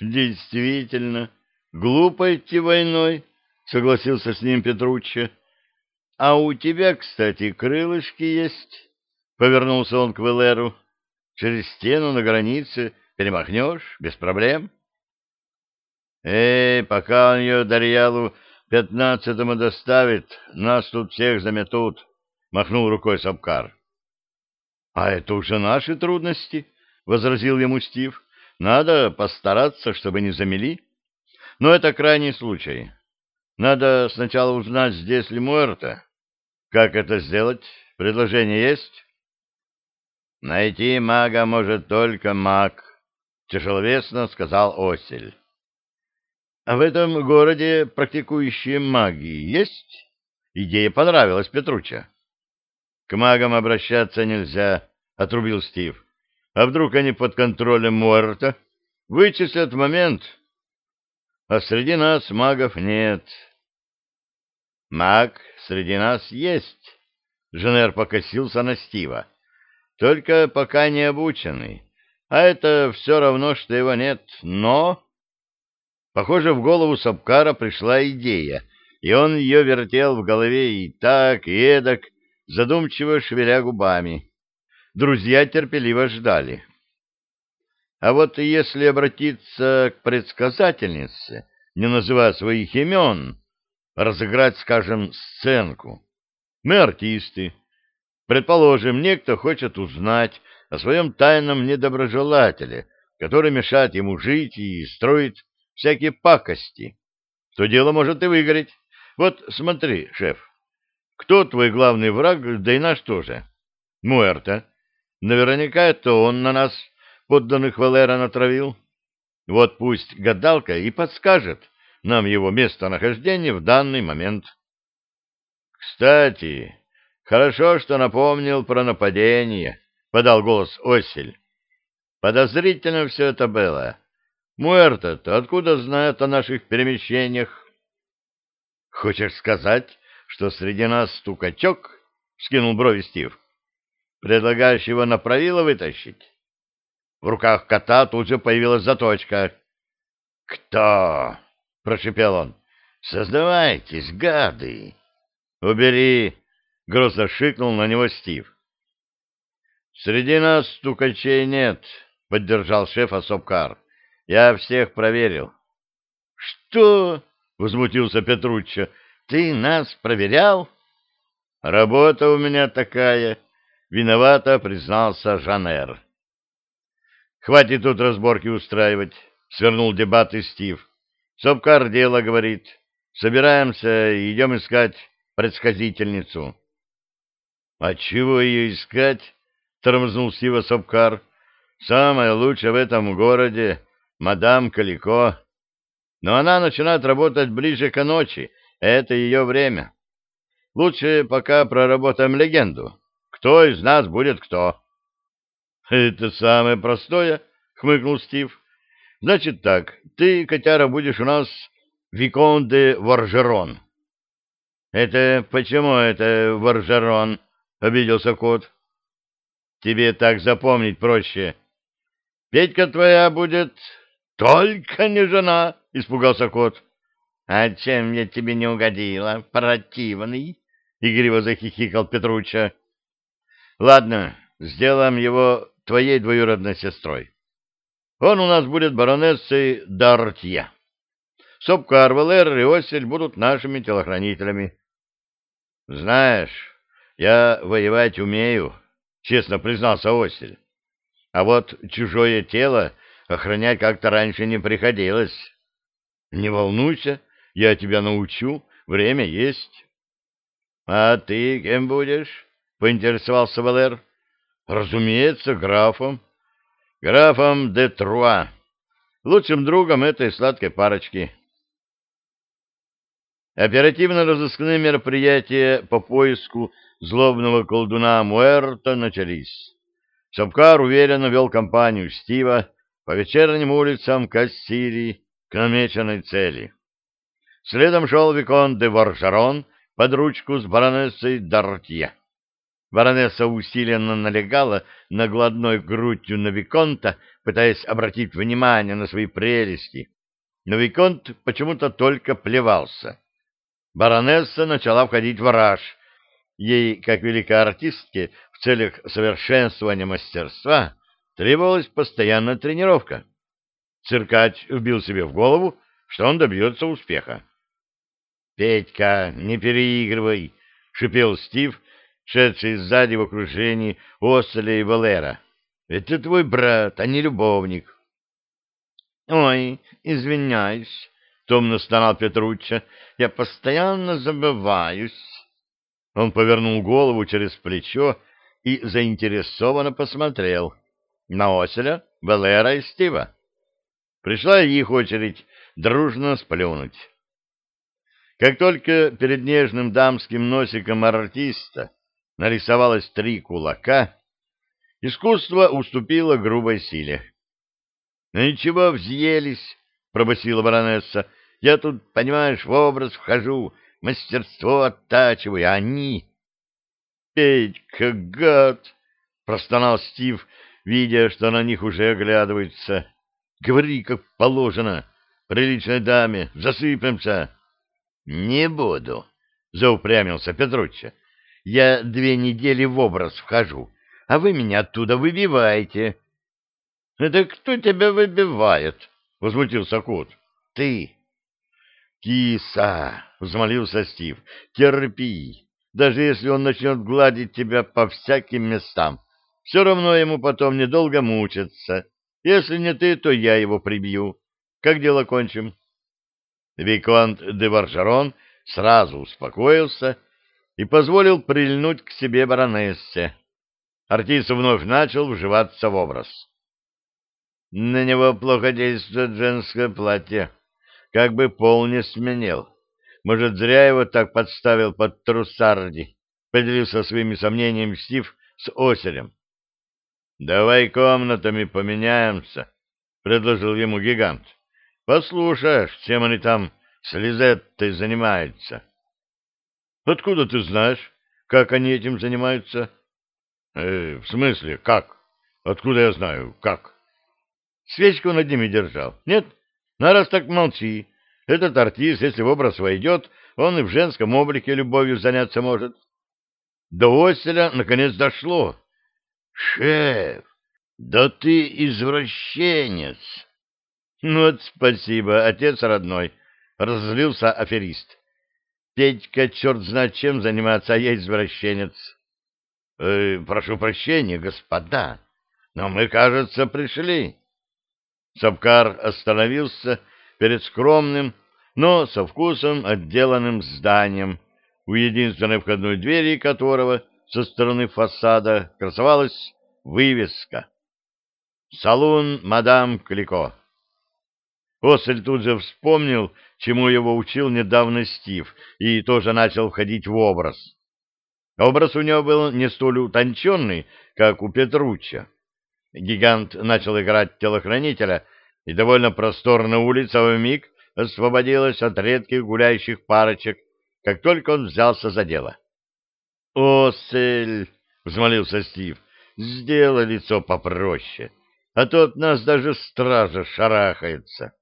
Действительно, глупо идти войной, согласился с ним Петруччо. А у тебя, кстати, крылышки есть? Повернулся он к Велеру. Через стену на границе перемахнешь без проблем. Эй, пока он ее Дарьялу пятнадцатому доставит, нас тут всех заметут, махнул рукой Сапкар. А это уже наши трудности, возразил ему Стив. Надо постараться, чтобы не замели. Но это крайний случай. Надо сначала узнать, здесь ли Муэрто. Как это сделать? Предложение есть? Найти мага может только маг, тяжеловесно сказал Осель. А в этом городе практикующие маги есть? Идея понравилась Петруча. К магам обращаться нельзя, отрубил Стив. А вдруг они под контролем Муэрта? Вычислят момент. А среди нас магов нет. Маг среди нас есть. Женер покосился на Стива. Только пока не обученный. А это все равно, что его нет. Но... Похоже, в голову Сапкара пришла идея, и он ее вертел в голове и так, и эдак, задумчиво шевеля губами. Друзья терпеливо ждали. А вот если обратиться к предсказательнице, не называя своих имен, разыграть, скажем, сценку. Мы артисты. Предположим, некто хочет узнать о своем тайном недоброжелателе, который мешает ему жить и строить всякие пакости, то дело может и выгореть. Вот смотри, шеф, кто твой главный враг, да и наш тоже? Муэрта. Наверняка это он на нас, подданных Валера, натравил. Вот пусть гадалка и подскажет нам его местонахождение в данный момент. Кстати, хорошо, что напомнил про нападение, — подал голос Осель. Подозрительно все это было. Муэрто-то откуда знает о наших перемещениях? — Хочешь сказать, что среди нас стукачок? — скинул брови Стив. Предлагаешь его на правило вытащить? В руках кота тут же появилась заточка. «Кто?» — прошепел он. «Создавайтесь, гады!» «Убери!» — грозно шикнул на него Стив. «Среди нас стукачей нет», — поддержал шеф Асопкар. «Я всех проверил». «Что?» — возмутился Петруччо. «Ты нас проверял?» «Работа у меня такая», Виновато признался Жанер. «Хватит тут разборки устраивать», — свернул дебаты Стив. «Сопкар дело, — говорит. Собираемся и идем искать предсказительницу». «А чего ее искать?» — тормознул Стива Сопкар. «Самое лучшее в этом городе — мадам Калико. Но она начинает работать ближе к ночи. Это ее время. Лучше пока проработаем легенду» кто из нас будет кто. — Это самое простое, — хмыкнул Стив. — Значит так, ты, котяра, будешь у нас Викон де Варжерон. — Это почему это Варжерон? — обиделся кот. — Тебе так запомнить проще. Петька твоя будет... — Только не жена, — испугался кот. — А чем я тебе не угодила, противный? — игриво захихикал Петруча. Ладно, сделаем его твоей двоюродной сестрой. Он у нас будет баронессой Дартье. Сопка Арвелер и Осель будут нашими телохранителями. Знаешь, я воевать умею, честно признался Осель. А вот чужое тело охранять как-то раньше не приходилось. Не волнуйся, я тебя научу, время есть. А ты кем будешь? — поинтересовался Валер. — Разумеется, графом. Графом де Труа, лучшим другом этой сладкой парочки. Оперативно-розыскные мероприятия по поиску злобного колдуна Муэрта начались. Сапкар уверенно вел компанию Стива по вечерним улицам Кассилии к намеченной цели. Следом шел Викон де Варжарон под ручку с баронессой Дартье. Баронесса усиленно налегала на гладной грудью на Виконта, пытаясь обратить внимание на свои прелести. Но Виконт почему-то только плевался. Баронесса начала входить в раж. Ей, как великой артистке, в целях совершенствования мастерства требовалась постоянная тренировка. Циркач вбил себе в голову, что он добьется успеха. — Петька, не переигрывай! — шипел Стив, шедший сзади в окружении Оселя и Валера. — Это твой брат, а не любовник. — Ой, извиняюсь, — томно стонал Петручча, — я постоянно забываюсь. Он повернул голову через плечо и заинтересованно посмотрел на Оселя, Валера и Стива. Пришла их очередь дружно сплюнуть. Как только перед нежным дамским носиком артиста нарисовалось три кулака, искусство уступило грубой силе. — Ну ничего, взъелись, — пробасила баронесса. — Я тут, понимаешь, в образ вхожу, мастерство оттачиваю, а они... — Петька, гад! — простонал Стив, видя, что на них уже оглядываются. — Говори, как положено, приличной даме, засыпемся. — Не буду, — заупрямился Петручча. — Я две недели в образ вхожу, а вы меня оттуда выбиваете. — Это кто тебя выбивает? — возмутился кот. — Ты. — Киса, — взмолился Стив, — терпи. Даже если он начнет гладить тебя по всяким местам, все равно ему потом недолго мучиться. Если не ты, то я его прибью. Как дело кончим? Виконт де Варжерон сразу успокоился и позволил прильнуть к себе баронессе. Артист вновь начал вживаться в образ. На него плохо действует женское платье. Как бы пол не сменил. Может, зря его так подставил под трусарди, поделился своими сомнениями Стив с Оселем. — Давай комнатами поменяемся, — предложил ему гигант. — Послушаешь, чем они там с Лизеттой занимаются. — Откуда ты знаешь, как они этим занимаются? Э, — В смысле, как? Откуда я знаю, как? Свечку над ними держал. Нет? На раз так молчи. Этот артист, если в образ войдет, он и в женском облике любовью заняться может. До Оселя наконец дошло. Шеф, да ты извращенец. Ну вот спасибо, отец родной, разлился аферист. Петька черт знает чем заниматься, а я извращенец. Э, прошу прощения, господа, но мы, кажется, пришли. Сапкар остановился перед скромным, но со вкусом отделанным зданием, у единственной входной двери которого со стороны фасада красовалась вывеска «Салун мадам Клико». Осель тут же вспомнил, чему его учил недавно Стив, и тоже начал входить в образ. Образ у него был не столь утонченный, как у Петручча. Гигант начал играть телохранителя, и довольно просторная улица в миг освободилась от редких гуляющих парочек, как только он взялся за дело. «Осель!» — взмолился Стив. «Сделай лицо попроще, а то от нас даже стража шарахается».